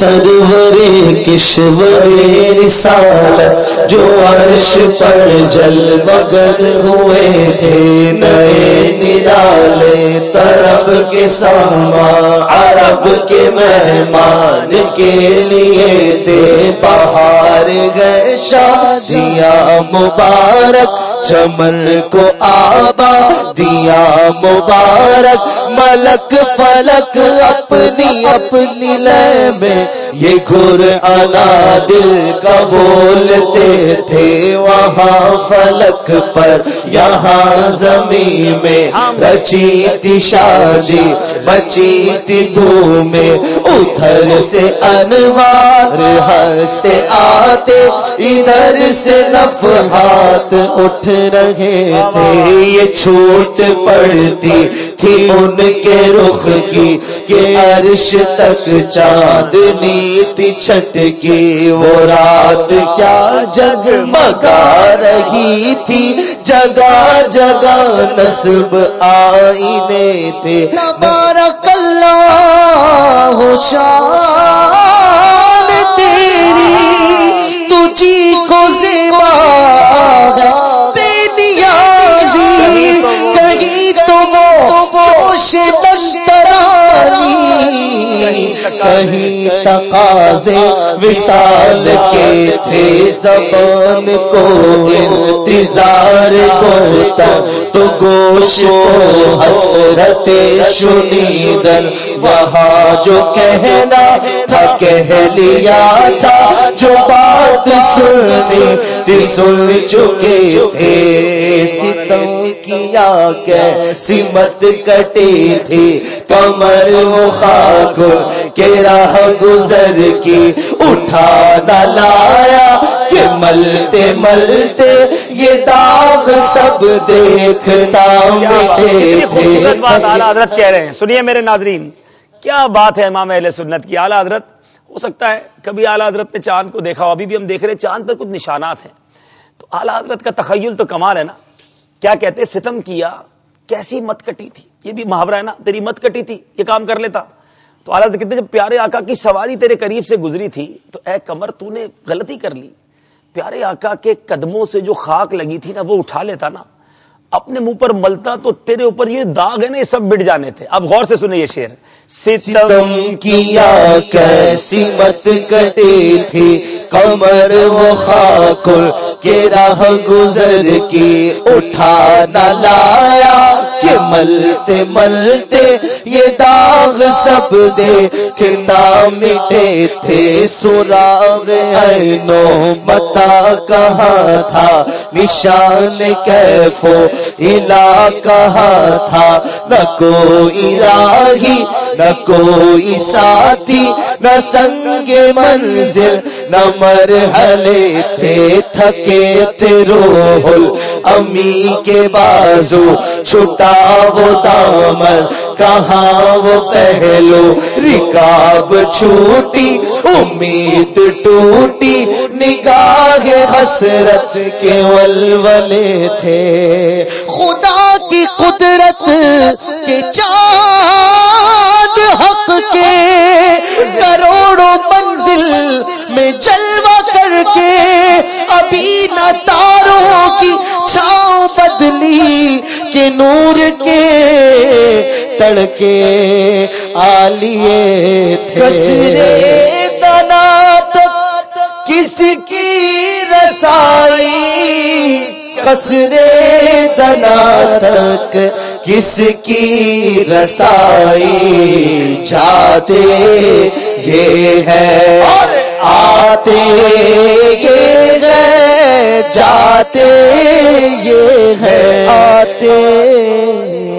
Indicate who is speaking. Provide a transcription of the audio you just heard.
Speaker 1: سرور کشور رسالت جو عرش پر جل مگر ہوئے تھے، نئے نرالے طرف کے ساما، عرب کے مہمان کے لیے تھے۔ باہر گئے شادیاں مبارک چمن کو آبا دیا مبارک۔ ملک فلک اپنی اپنی لے میں یہ گر آنا دل کا بولتے تھے، وہاں فلک پر یہاں زمین میں رچی تھی شادی بچی تھی میں ادھر سے انوار ہنستے آتے، ادھر سے نفحات اٹھ رہے تھے۔ یہ چھوٹ پڑتی تھی ان کے رخ کی، کہ عرش تک چاندنی تھی چھٹ کی وہ رات کیا جگ مگا رہی تھی؟ جگہ جگہ نصب آئینے تھے۔
Speaker 2: بارک اللہ شان جوش بسترانی کہیں تقاضے وصال کے تھے، زبان کو انتظار کرتا، تو گوش کو حسرت شنیدن، وہاں جو کہنا تھا، کہہ لیا تھا، جو بات سنی تھی سن چکے تھے۔ ستم کیا کیسی مت کٹی تھی کمر وہ خاک کے راہ گزر کی اٹھا لایا کہ ملتے ملتے یہ داغ سب دیکھتا تھے۔
Speaker 3: حضرت کہہ رہے ہیں۔ سنیے میرے ناظرین کیا بات ہے امام اہل سنت کی؟ اعلیٰ حضرت ہو سکتا ہے، کبھی اعلیٰ حضرت نے چاند کو دیکھا ہو ابھی بھی ہم دیکھ رہے ہیں، چاند پر کچھ نشانات ہیں۔ تو اعلیٰ حضرت کا تخیل تو کمال ہے نا۔ کیا کہتے ستم کیا، کیسی مت کٹی تھی۔ یہ بھی محاورہ ہے نا، تیری مت کٹی تھی، یہ کام کر لیتا۔ تو اعلیٰ حضرت کہتے جب پیارے آقا کی سواری تیرے قریب سے گزری تھی، تو اے کمر، تو نے غلطی کر لی۔ پیارے آقا کے قدموں سے جو خاک لگی تھی نا، وہ اٹھا لیتا نا۔ اپنے منہ پر ملتا تو تیرے اوپر یہ داغ ہے نا، یہ سب مٹ جانے تھے۔ اب غور سے سنیں یہ شعر۔
Speaker 1: ستم کیا کیسی مت کٹی تھی کمر وہ خاکل کے راہ گزر کی، اٹھا نہ لایا ملتے ملتے یہ داغ سب دیکھنا مٹے تھے، سراغ اینو متا کہاں تھا؟ نشان کیفو الا کہاں تھا؟ نہ کوئی راہی، نہ کوئی ساتھی، نہ سنگ منزل، نہ مرحلے تھے، تھکے تھے روح امی کے بازو چھٹا وہ دامن، کہاں وہ پہلو؟ رکاب چھوٹی، امید ٹوٹی، نگاہ حسرت کے ولولے تھے۔
Speaker 2: خدا کی قدرت کے چاند حق کے کروڑوں منزل میں جلوہ کر کے ابھی نہ کے نور کے تڑکے آلیے تھے۔
Speaker 1: کسرے دنا تک کس کی رسائی؟ کسرے دنا تک کس کی رسائی؟ جاتے یہ ہے، آتے یہ ہے، جاتے یہ ہے۔ کہتے